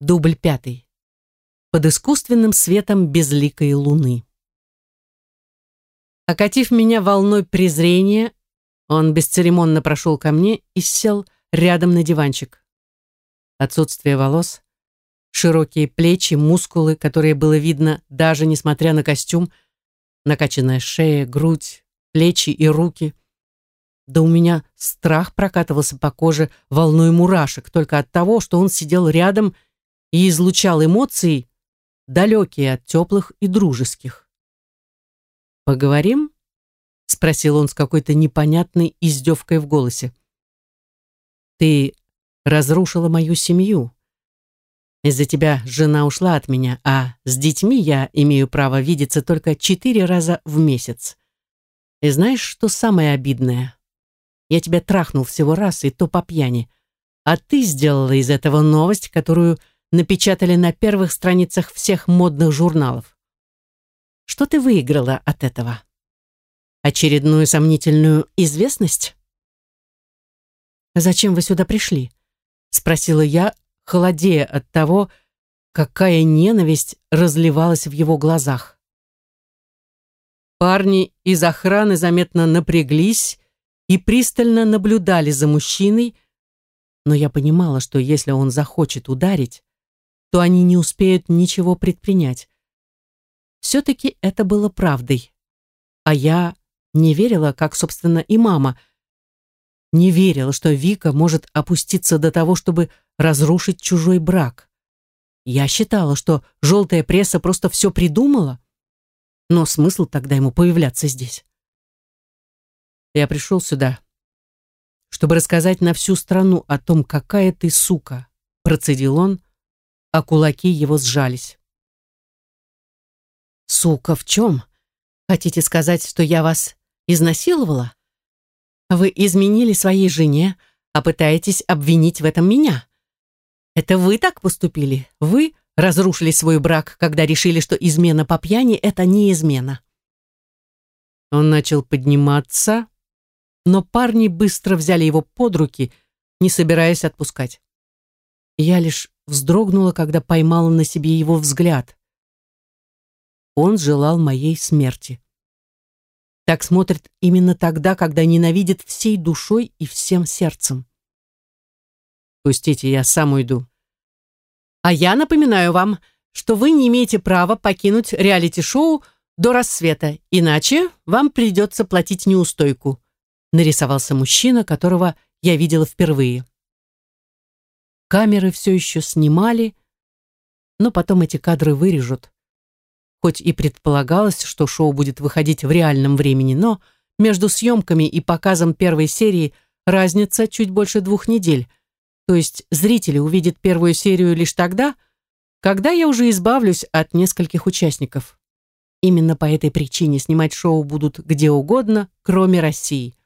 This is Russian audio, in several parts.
Дубль пятый. Под искусственным светом безликой луны. Окатив меня волной презрения, он бесцеремонно прошел ко мне и сел рядом на диванчик. Отсутствие волос, широкие плечи, мускулы, которые было видно даже несмотря на костюм, накачанная шея, грудь, плечи и руки. Да у меня страх прокатывался по коже волной мурашек только от того, что он сидел рядом и излучал эмоции, далекие от теплых и дружеских. «Поговорим?» — спросил он с какой-то непонятной издевкой в голосе. «Ты разрушила мою семью. Из-за тебя жена ушла от меня, а с детьми я имею право видеться только четыре раза в месяц. И знаешь, что самое обидное? Я тебя трахнул всего раз, и то по пьяни. А ты сделала из этого новость, которую напечатали на первых страницах всех модных журналов. Что ты выиграла от этого? Очередную сомнительную известность? «Зачем вы сюда пришли?» — спросила я, холодея от того, какая ненависть разливалась в его глазах. Парни из охраны заметно напряглись и пристально наблюдали за мужчиной, но я понимала, что если он захочет ударить, то они не успеют ничего предпринять. Все-таки это было правдой. А я не верила, как, собственно, и мама. Не верила, что Вика может опуститься до того, чтобы разрушить чужой брак. Я считала, что желтая пресса просто все придумала. Но смысл тогда ему появляться здесь? Я пришел сюда, чтобы рассказать на всю страну о том, какая ты сука, процедил он, а кулаки его сжались. «Сука, в чем? Хотите сказать, что я вас изнасиловала? Вы изменили своей жене, а пытаетесь обвинить в этом меня. Это вы так поступили? Вы разрушили свой брак, когда решили, что измена по пьяни — это не измена?» Он начал подниматься, но парни быстро взяли его под руки, не собираясь отпускать. Я лишь вздрогнула, когда поймала на себе его взгляд. Он желал моей смерти. Так смотрит именно тогда, когда ненавидит всей душой и всем сердцем. «Пустите, я сам уйду». «А я напоминаю вам, что вы не имеете права покинуть реалити-шоу до рассвета, иначе вам придется платить неустойку», нарисовался мужчина, которого я видела впервые. Камеры все еще снимали, но потом эти кадры вырежут. Хоть и предполагалось, что шоу будет выходить в реальном времени, но между съемками и показом первой серии разница чуть больше двух недель. То есть зрители увидят первую серию лишь тогда, когда я уже избавлюсь от нескольких участников. Именно по этой причине снимать шоу будут где угодно, кроме России.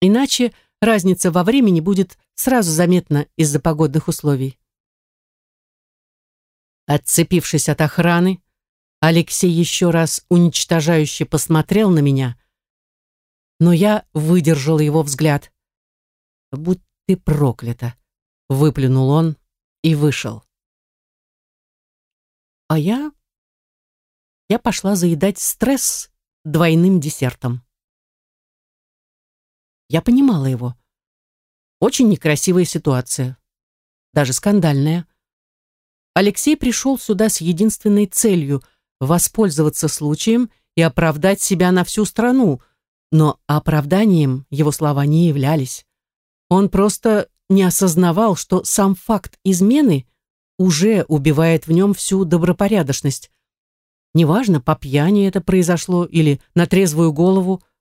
Иначе разница во времени будет сразу заметна из-за погодных условий. Отцепившись от охраны, Алексей еще раз уничтожающе посмотрел на меня, но я выдержал его взгляд. «Будь ты проклята!» — выплюнул он и вышел. А я... Я пошла заедать стресс двойным десертом. Я понимала его. Очень некрасивая ситуация. Даже скандальная. Алексей пришел сюда с единственной целью – воспользоваться случаем и оправдать себя на всю страну, но оправданием его слова не являлись. Он просто не осознавал, что сам факт измены уже убивает в нем всю добропорядочность. Неважно, по пьяни это произошло или на трезвую голову –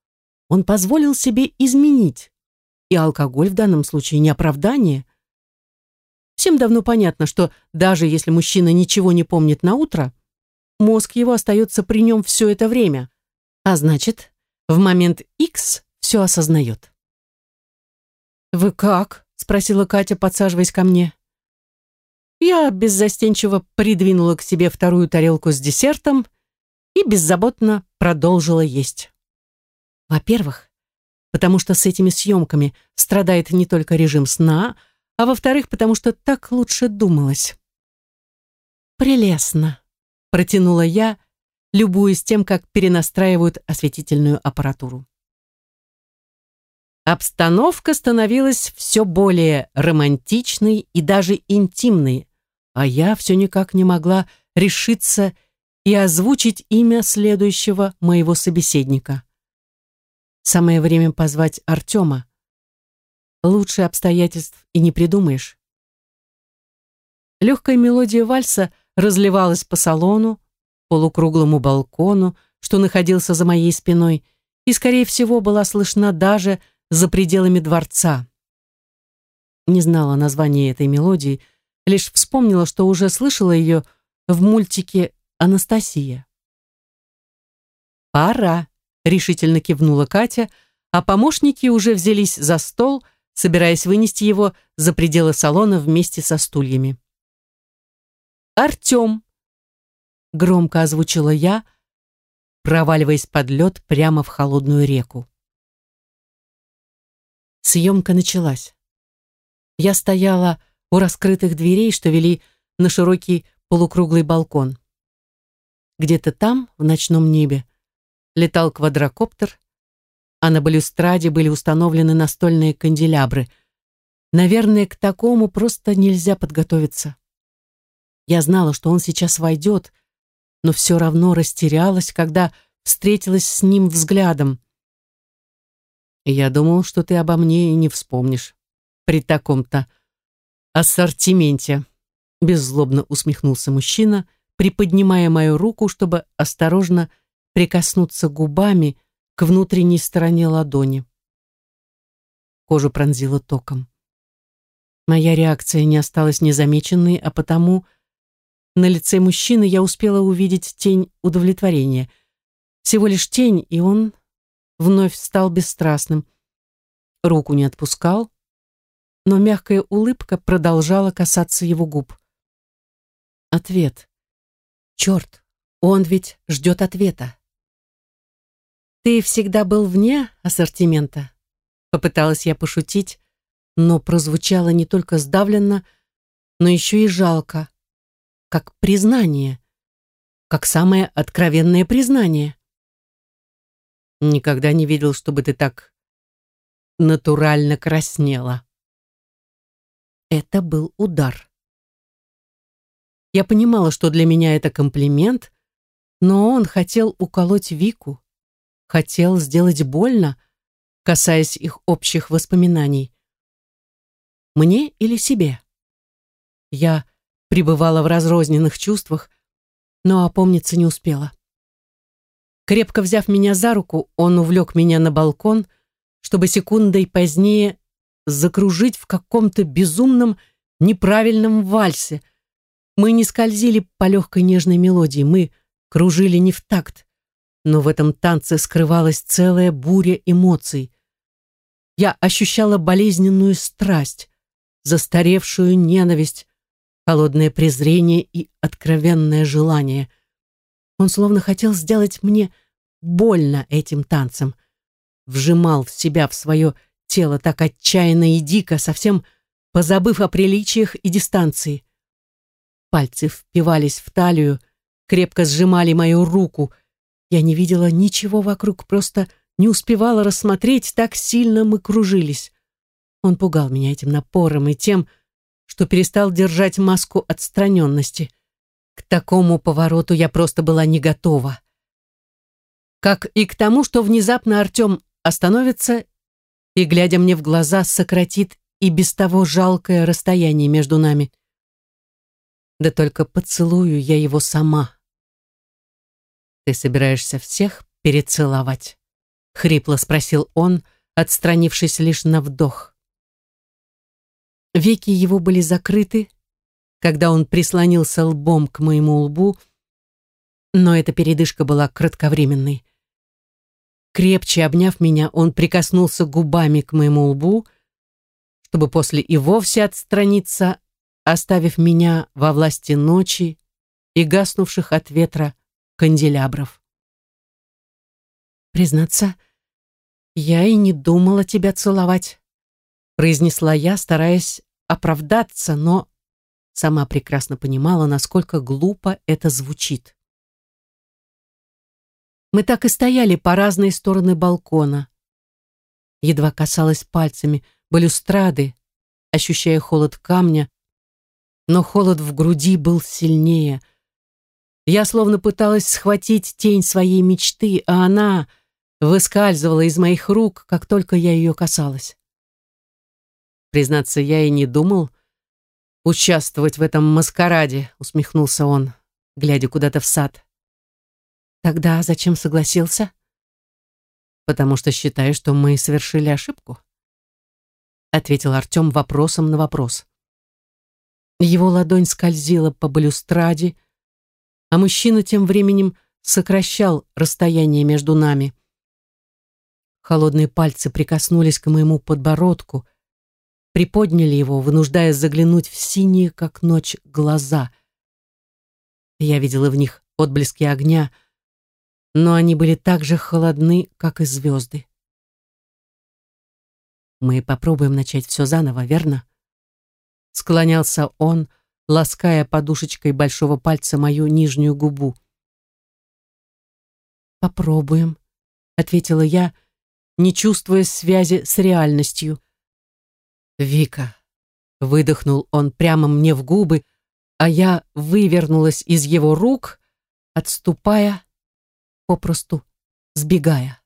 он позволил себе изменить. И алкоголь в данном случае не оправдание. Всем давно понятно, что даже если мужчина ничего не помнит на утро, мозг его остается при нем все это время. А значит, в момент X все осознает. «Вы как?» — спросила Катя, подсаживаясь ко мне. Я беззастенчиво придвинула к себе вторую тарелку с десертом и беззаботно продолжила есть. Во-первых, потому что с этими съемками страдает не только режим сна, а во-вторых, потому что так лучше думалось. Прелестно, протянула я, любуясь тем, как перенастраивают осветительную аппаратуру. Обстановка становилась все более романтичной и даже интимной, а я все никак не могла решиться и озвучить имя следующего моего собеседника. Самое время позвать Артема. Лучше обстоятельств и не придумаешь. Легкая мелодия вальса разливалась по салону, полукруглому балкону, что находился за моей спиной, и, скорее всего, была слышна даже за пределами дворца. Не знала названия этой мелодии, лишь вспомнила, что уже слышала ее в мультике «Анастасия». «Пора», — решительно кивнула Катя, а помощники уже взялись за стол, собираясь вынести его за пределы салона вместе со стульями. «Артем!» — громко озвучила я, проваливаясь под лед прямо в холодную реку. Съемка началась. Я стояла у раскрытых дверей, что вели на широкий полукруглый балкон. Где-то там, в ночном небе, летал квадрокоптер, а на балюстраде были установлены настольные канделябры. Наверное, к такому просто нельзя подготовиться. Я знала, что он сейчас войдет, но все равно растерялась, когда встретилась с ним взглядом. Я думал, что ты обо мне и не вспомнишь. При таком-то ассортименте. Беззлобно усмехнулся мужчина, приподнимая мою руку, чтобы осторожно прикоснуться губами к внутренней стороне ладони. Кожу пронзило током. Моя реакция не осталась незамеченной, а потому на лице мужчины я успела увидеть тень удовлетворения. Всего лишь тень, и он вновь стал бесстрастным. Руку не отпускал, но мягкая улыбка продолжала касаться его губ. Ответ. Черт, он ведь ждет ответа. «Ты всегда был вне ассортимента?» Попыталась я пошутить, но прозвучало не только сдавленно, но еще и жалко, как признание, как самое откровенное признание. Никогда не видел, чтобы ты так натурально краснела. Это был удар. Я понимала, что для меня это комплимент, но он хотел уколоть Вику, хотел сделать больно, касаясь их общих воспоминаний. Мне или себе? Я пребывала в разрозненных чувствах, но опомниться не успела. Крепко взяв меня за руку, он увлек меня на балкон, чтобы секундой позднее закружить в каком-то безумном, неправильном вальсе. Мы не скользили по легкой нежной мелодии, мы кружили не в такт, но в этом танце скрывалась целая буря эмоций. Я ощущала болезненную страсть, застаревшую ненависть, холодное презрение и откровенное желание — он словно хотел сделать мне больно этим танцем. Вжимал в себя в свое тело так отчаянно и дико, совсем позабыв о приличиях и дистанции. Пальцы впивались в талию, крепко сжимали мою руку. Я не видела ничего вокруг, просто не успевала рассмотреть, так сильно мы кружились. Он пугал меня этим напором и тем, что перестал держать маску отстраненности. К такому повороту я просто была не готова. Как и к тому, что внезапно Артем остановится и, глядя мне в глаза, сократит и без того жалкое расстояние между нами. Да только поцелую я его сама. «Ты собираешься всех перецеловать?» — хрипло спросил он, отстранившись лишь на вдох. Веки его были закрыты, когда он прислонился лбом к моему лбу, но эта передышка была кратковременной. Крепче обняв меня, он прикоснулся губами к моему лбу, чтобы после и вовсе отстраниться, оставив меня во власти ночи и гаснувших от ветра канделябров. «Признаться, я и не думала тебя целовать», произнесла я, стараясь оправдаться, но сама прекрасно понимала, насколько глупо это звучит. Мы так и стояли по разные стороны балкона. Едва касалась пальцами балюстрады, ощущая холод камня, но холод в груди был сильнее. Я словно пыталась схватить тень своей мечты, а она выскальзывала из моих рук, как только я ее касалась. Признаться, я и не думал участвовать в этом маскараде, усмехнулся он, глядя куда-то в сад. Тогда зачем согласился? Потому что считаю, что мы совершили ошибку, ответил Артем вопросом на вопрос. Его ладонь скользила по балюстраде, а мужчина тем временем сокращал расстояние между нами. Холодные пальцы прикоснулись к моему подбородку, приподняли его, вынуждая заглянуть в синие, как ночь, глаза. Я видела в них отблески огня, но они были так же холодны, как и звезды. Мы попробуем начать все заново, верно? Склонялся он, лаская подушечкой большого пальца мою нижнюю губу. «Попробуем», — ответила я, не чувствуя связи с реальностью. «Вика», — выдохнул он прямо мне в губы, а я вывернулась из его рук, отступая, попросту сбегая.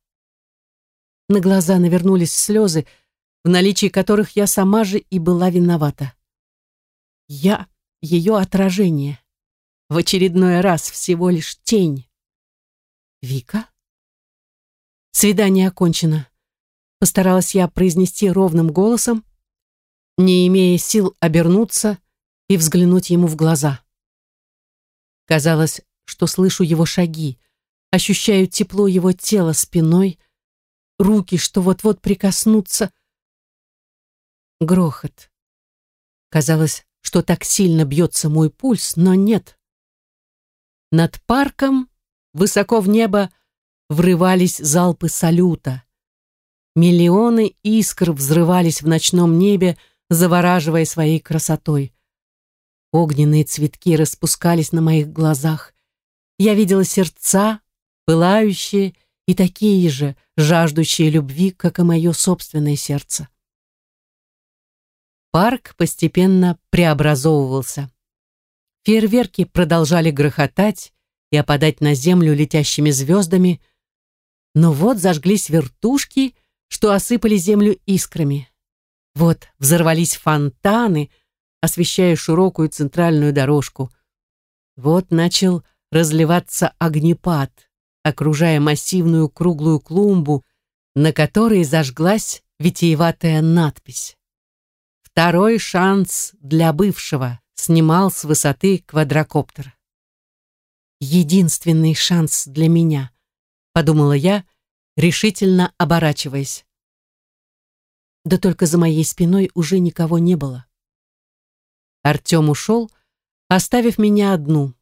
На глаза навернулись слезы, в наличии которых я сама же и была виновата. Я — ее отражение. В очередной раз всего лишь тень. Вика? Свидание окончено. Постаралась я произнести ровным голосом, не имея сил обернуться и взглянуть ему в глаза. Казалось, что слышу его шаги, ощущаю тепло его тела спиной, руки, что вот-вот прикоснутся. Грохот. Казалось, что так сильно бьется мой пульс, но нет. Над парком, высоко в небо, врывались залпы салюта. Миллионы искр взрывались в ночном небе, завораживая своей красотой. Огненные цветки распускались на моих глазах. Я видела сердца, пылающие и такие же, жаждущие любви, как и мое собственное сердце. Парк постепенно преобразовывался. Фейерверки продолжали грохотать и опадать на землю летящими звездами, но вот зажглись вертушки, что осыпали землю искрами. Вот взорвались фонтаны, освещая широкую центральную дорожку. Вот начал разливаться огнепад, окружая массивную круглую клумбу, на которой зажглась витиеватая надпись. Второй шанс для бывшего снимал с высоты квадрокоптер. Единственный шанс для меня, подумала я, решительно оборачиваясь. Да только за моей спиной уже никого не было. Артем ушел, оставив меня одну.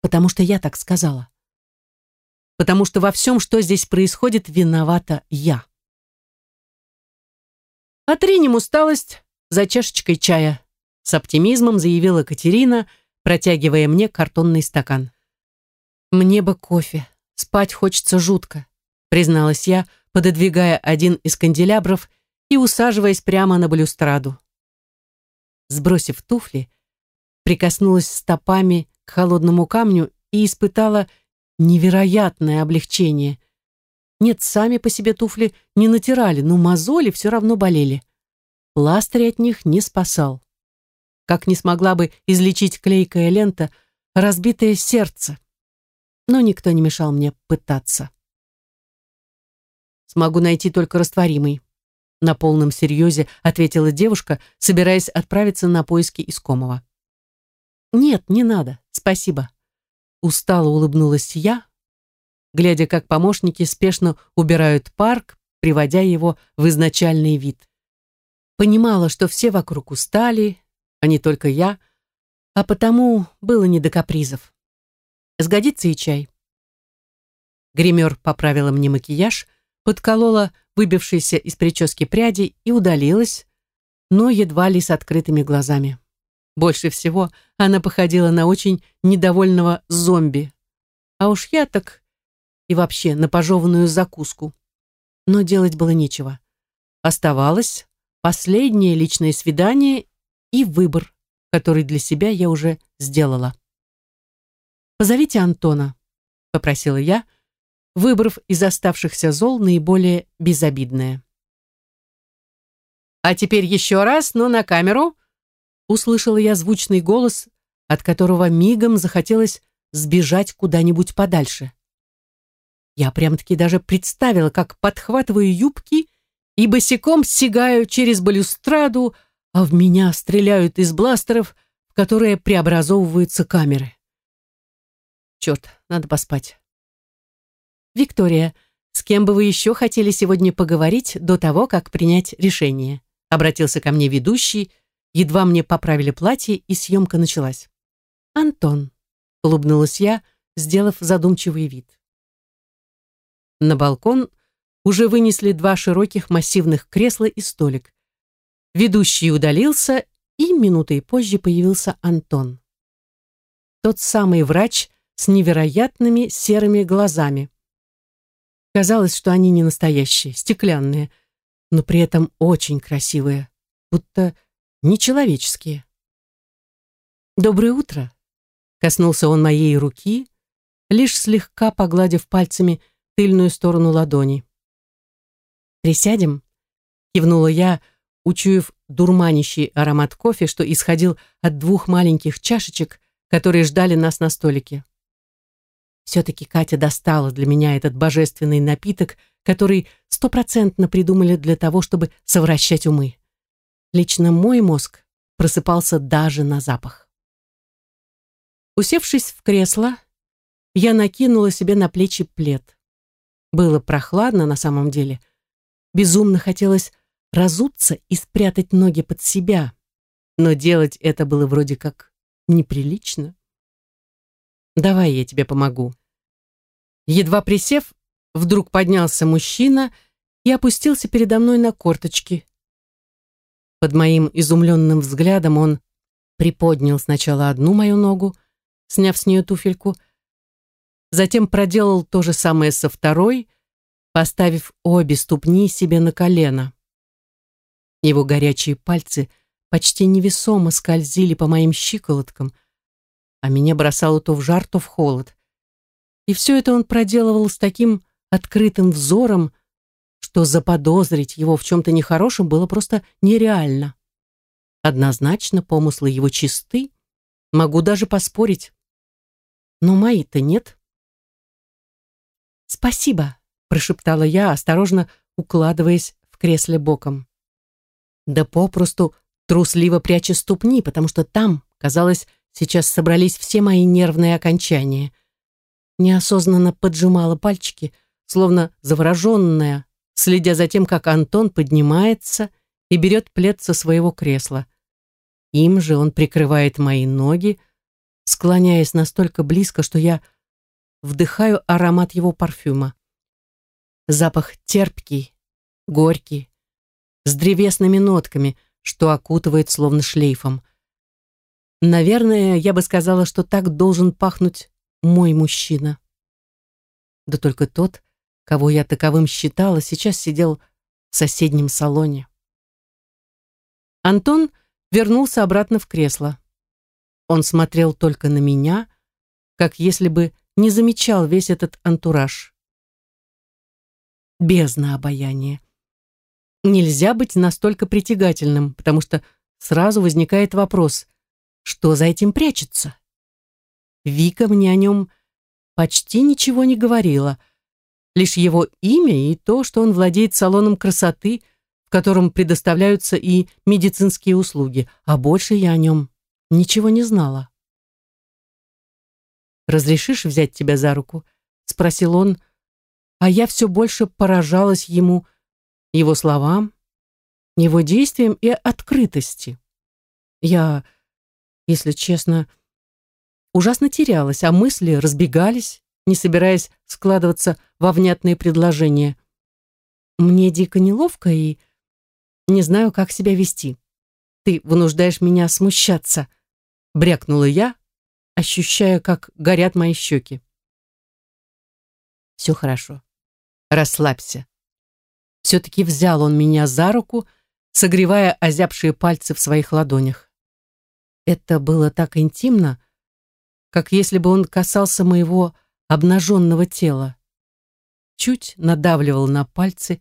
Потому что я так сказала. Потому что во всем, что здесь происходит, виновата я. «Отринем усталость за чашечкой чая», с оптимизмом заявила Катерина, протягивая мне картонный стакан. «Мне бы кофе. Спать хочется жутко», призналась я, пододвигая один из канделябров и усаживаясь прямо на балюстраду. Сбросив туфли, прикоснулась стопами к холодному камню и испытала невероятное облегчение. Нет, сами по себе туфли не натирали, но мозоли все равно болели. Пластырь от них не спасал. Как не смогла бы излечить клейкая лента разбитое сердце. Но никто не мешал мне пытаться. Смогу найти только растворимый. На полном серьезе ответила девушка, собираясь отправиться на поиски искомого. «Нет, не надо, спасибо». Устало улыбнулась я, глядя, как помощники спешно убирают парк, приводя его в изначальный вид. Понимала, что все вокруг устали, а не только я, а потому было не до капризов. Сгодится и чай. Гример поправила мне макияж, подколола выбившиеся из прически пряди и удалилась, но едва ли с открытыми глазами. Больше всего она походила на очень недовольного зомби. А уж я так и вообще на пожеванную закуску. Но делать было нечего. Оставалось последнее личное свидание и выбор, который для себя я уже сделала. «Позовите Антона», — попросила я, выбрав из оставшихся зол наиболее безобидное. «А теперь еще раз, но на камеру», — услышала я звучный голос, от которого мигом захотелось сбежать куда-нибудь подальше. Я прям-таки даже представила, как подхватываю юбки и босиком сигаю через балюстраду, а в меня стреляют из бластеров, в которые преобразовываются камеры. Черт, надо поспать. Виктория, с кем бы вы еще хотели сегодня поговорить до того, как принять решение? Обратился ко мне ведущий, едва мне поправили платье, и съемка началась. Антон, улыбнулась я, сделав задумчивый вид. На балкон уже вынесли два широких массивных кресла и столик. Ведущий удалился, и минутой позже появился Антон. Тот самый врач с невероятными серыми глазами. Казалось, что они не настоящие, стеклянные, но при этом очень красивые, будто нечеловеческие. «Доброе утро!» — коснулся он моей руки, лишь слегка погладив пальцами тыльную сторону ладони. «Присядем?» — кивнула я, учуяв дурманящий аромат кофе, что исходил от двух маленьких чашечек, которые ждали нас на столике. Все-таки Катя достала для меня этот божественный напиток, который стопроцентно придумали для того, чтобы совращать умы. Лично мой мозг просыпался даже на запах. Усевшись в кресло, я накинула себе на плечи плед. Было прохладно на самом деле. Безумно хотелось разуться и спрятать ноги под себя, но делать это было вроде как неприлично. «Давай я тебе помогу». Едва присев, вдруг поднялся мужчина и опустился передо мной на корточки. Под моим изумленным взглядом он приподнял сначала одну мою ногу, сняв с нее туфельку, затем проделал то же самое со второй, поставив обе ступни себе на колено. Его горячие пальцы почти невесомо скользили по моим щиколоткам, а меня бросало то в жар, то в холод. И все это он проделывал с таким открытым взором, что заподозрить его в чем-то нехорошем было просто нереально. Однозначно помыслы его чисты, могу даже поспорить. Но мои-то нет. «Спасибо», — прошептала я, осторожно укладываясь в кресле боком. Да попросту трусливо пряча ступни, потому что там, казалось, сейчас собрались все мои нервные окончания. Неосознанно поджимала пальчики, словно завороженная, следя за тем, как Антон поднимается и берет плед со своего кресла. Им же он прикрывает мои ноги, склоняясь настолько близко, что я вдыхаю аромат его парфюма. Запах терпкий, горький, с древесными нотками, что окутывает словно шлейфом. Наверное, я бы сказала, что так должен пахнуть мой мужчина. Да только тот, кого я таковым считала, сейчас сидел в соседнем салоне. Антон вернулся обратно в кресло. Он смотрел только на меня, как если бы не замечал весь этот антураж. Бездна обаяния. Нельзя быть настолько притягательным, потому что сразу возникает вопрос, что за этим прячется? Вика мне о нем почти ничего не говорила, лишь его имя и то, что он владеет салоном красоты, в котором предоставляются и медицинские услуги, а больше я о нем ничего не знала. «Разрешишь взять тебя за руку?» — спросил он, а я все больше поражалась ему, его словам, его действиям и открытости. Я, если честно, ужасно терялась, а мысли разбегались, не собираясь складываться во внятные предложения. Мне дико неловко и не знаю, как себя вести. Ты вынуждаешь меня смущаться, брякнула я, ощущая, как горят мои щеки. Все хорошо. Расслабься. Все-таки взял он меня за руку, согревая озябшие пальцы в своих ладонях. Это было так интимно, как если бы он касался моего обнаженного тела. Чуть надавливал на пальцы,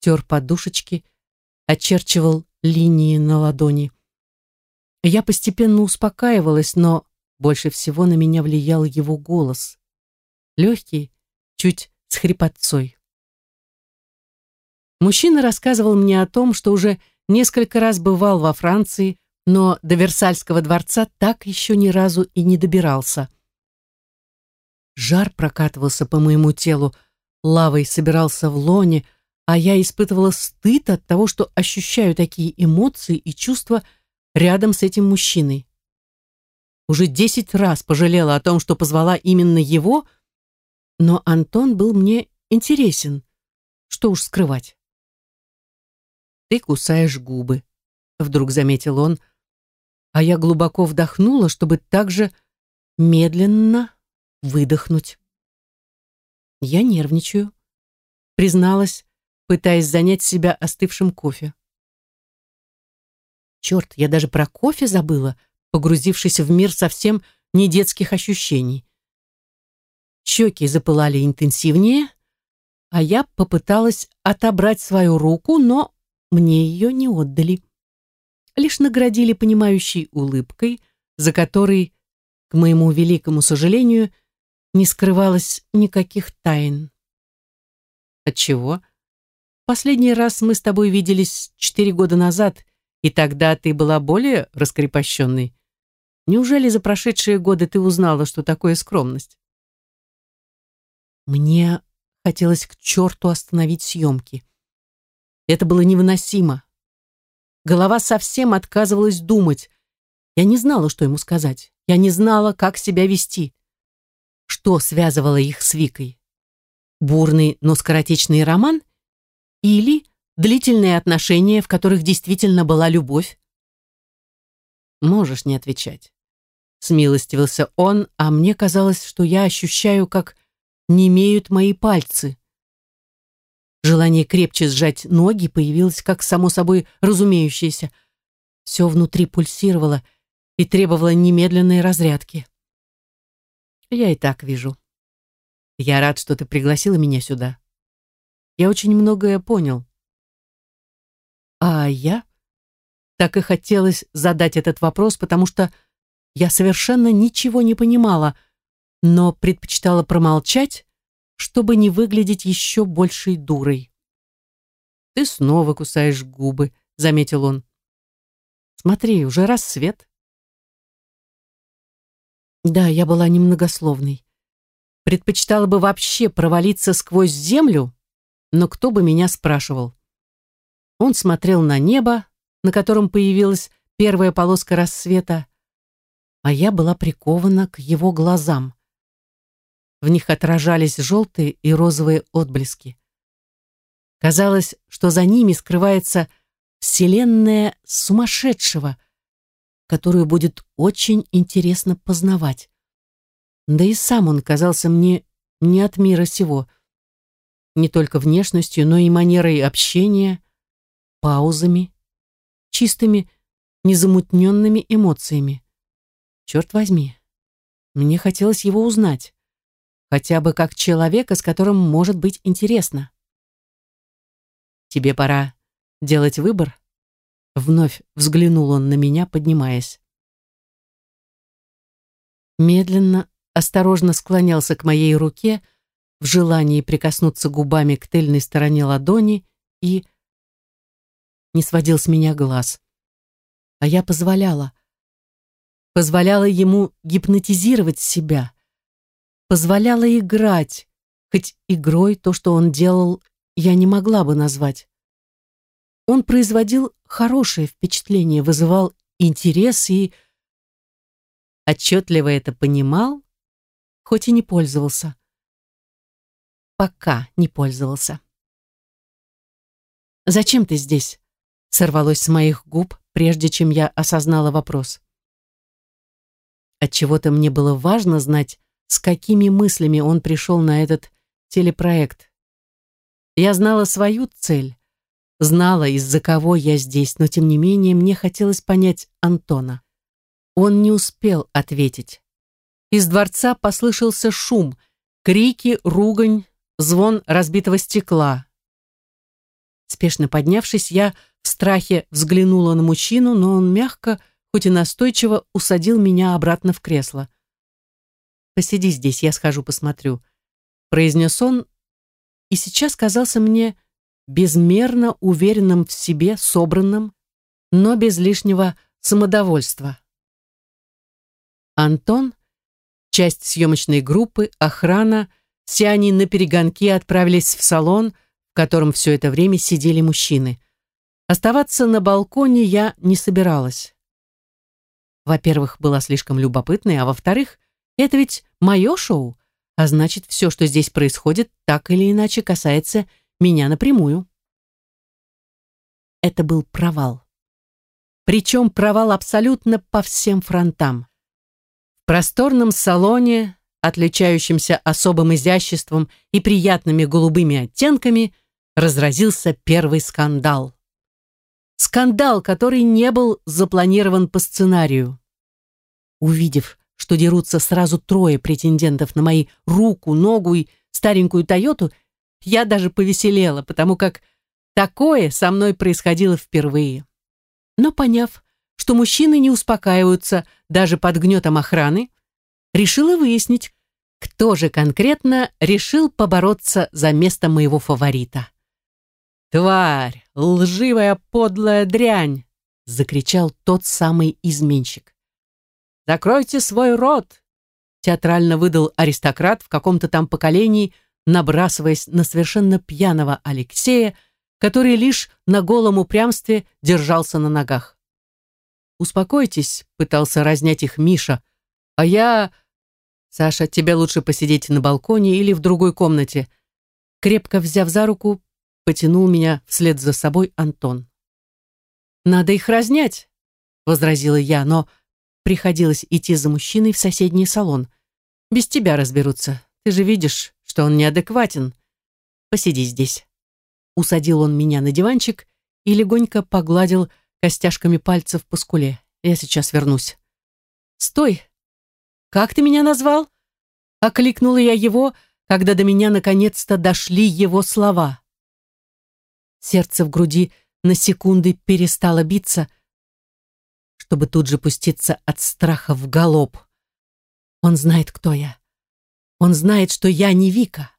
тер подушечки, очерчивал линии на ладони. Я постепенно успокаивалась, но больше всего на меня влиял его голос. Легкий, чуть с хрипотцой. Мужчина рассказывал мне о том, что уже несколько раз бывал во Франции, но до Версальского дворца так еще ни разу и не добирался. Жар прокатывался по моему телу, лавой собирался в лоне, а я испытывала стыд от того, что ощущаю такие эмоции и чувства рядом с этим мужчиной. Уже десять раз пожалела о том, что позвала именно его, но Антон был мне интересен. Что уж скрывать. «Ты кусаешь губы», — вдруг заметил он, а я глубоко вдохнула, чтобы также медленно выдохнуть. Я нервничаю, призналась, пытаясь занять себя остывшим кофе. Черт, я даже про кофе забыла, погрузившись в мир совсем не детских ощущений. Щеки запылали интенсивнее, а я попыталась отобрать свою руку, но мне ее не отдали. Лишь наградили понимающей улыбкой, за которой, к моему великому сожалению, не скрывалось никаких тайн. Отчего? Последний раз мы с тобой виделись четыре года назад, и тогда ты была более раскрепощенной. Неужели за прошедшие годы ты узнала, что такое скромность? Мне хотелось к черту остановить съемки. Это было невыносимо. Голова совсем отказывалась думать. Я не знала, что ему сказать. Я не знала, как себя вести. Что связывало их с Викой? Бурный, но скоротечный роман? Или длительные отношения, в которых действительно была любовь? Можешь не отвечать. Смилостивился он, а мне казалось, что я ощущаю, как не имеют мои пальцы. Желание крепче сжать ноги появилось как само собой разумеющееся. Все внутри пульсировало и требовало немедленной разрядки. Я и так вижу. Я рад, что ты пригласила меня сюда. Я очень многое понял. А я? Так и хотелось задать этот вопрос, потому что я совершенно ничего не понимала, но предпочитала промолчать, чтобы не выглядеть еще большей дурой. «Ты снова кусаешь губы», — заметил он. «Смотри, уже рассвет». Да, я была немногословной. Предпочитала бы вообще провалиться сквозь землю, но кто бы меня спрашивал. Он смотрел на небо, на котором появилась первая полоска рассвета, а я была прикована к его глазам. В них отражались желтые и розовые отблески. Казалось, что за ними скрывается вселенная сумасшедшего, которую будет очень интересно познавать. Да и сам он казался мне не от мира сего, не только внешностью, но и манерой общения, паузами, чистыми, незамутненными эмоциями. Черт возьми, мне хотелось его узнать хотя бы как человека, с которым может быть интересно. «Тебе пора делать выбор?» Вновь взглянул он на меня, поднимаясь. Медленно, осторожно склонялся к моей руке в желании прикоснуться губами к тыльной стороне ладони и не сводил с меня глаз. А я позволяла. Позволяла ему гипнотизировать себя позволяла играть, хоть игрой то, что он делал, я не могла бы назвать. Он производил хорошее впечатление, вызывал интерес и отчетливо это понимал, хоть и не пользовался. Пока не пользовался. «Зачем ты здесь?» Сорвалось с моих губ, прежде чем я осознала вопрос. Отчего-то мне было важно знать, с какими мыслями он пришел на этот телепроект. Я знала свою цель, знала, из-за кого я здесь, но тем не менее мне хотелось понять Антона. Он не успел ответить. Из дворца послышался шум, крики, ругань, звон разбитого стекла. Спешно поднявшись, я в страхе взглянула на мужчину, но он мягко, хоть и настойчиво, усадил меня обратно в кресло. «Посиди здесь, я схожу посмотрю», — произнес он, и сейчас казался мне безмерно уверенным в себе, собранным, но без лишнего самодовольства. Антон, часть съемочной группы, охрана, все они на перегонки отправились в салон, в котором все это время сидели мужчины. Оставаться на балконе я не собиралась. Во-первых, была слишком любопытной, а во-вторых, это ведь мое шоу, а значит, все, что здесь происходит, так или иначе касается меня напрямую. Это был провал. Причем провал абсолютно по всем фронтам. В просторном салоне, отличающемся особым изяществом и приятными голубыми оттенками, разразился первый скандал. Скандал, который не был запланирован по сценарию. Увидев, что дерутся сразу трое претендентов на мои руку, ногу и старенькую Тойоту, я даже повеселела, потому как такое со мной происходило впервые. Но поняв, что мужчины не успокаиваются даже под гнетом охраны, решила выяснить, кто же конкретно решил побороться за место моего фаворита. «Тварь! Лживая подлая дрянь!» — закричал тот самый изменщик. «Закройте свой рот!» — театрально выдал аристократ в каком-то там поколении, набрасываясь на совершенно пьяного Алексея, который лишь на голом упрямстве держался на ногах. «Успокойтесь», — пытался разнять их Миша, «а я...» «Саша, тебе лучше посидеть на балконе или в другой комнате». Крепко взяв за руку, потянул меня вслед за собой Антон. «Надо их разнять», — возразила я, но приходилось идти за мужчиной в соседний салон. Без тебя разберутся. Ты же видишь, что он неадекватен. Посиди здесь. Усадил он меня на диванчик и легонько погладил костяшками пальцев по скуле. Я сейчас вернусь. Стой! Как ты меня назвал? Окликнула я его, когда до меня наконец-то дошли его слова. Сердце в груди на секунды перестало биться, чтобы тут же пуститься от страха в галоп. Он знает, кто я. Он знает, что я не Вика.